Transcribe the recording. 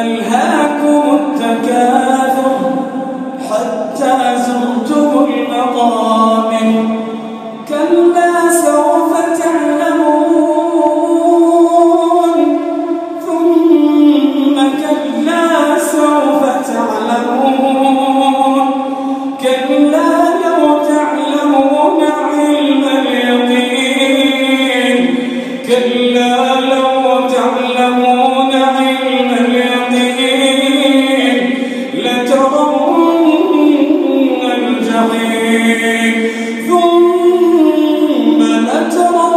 ألهاكم التكاثر حتى زرتم المقابر كلا como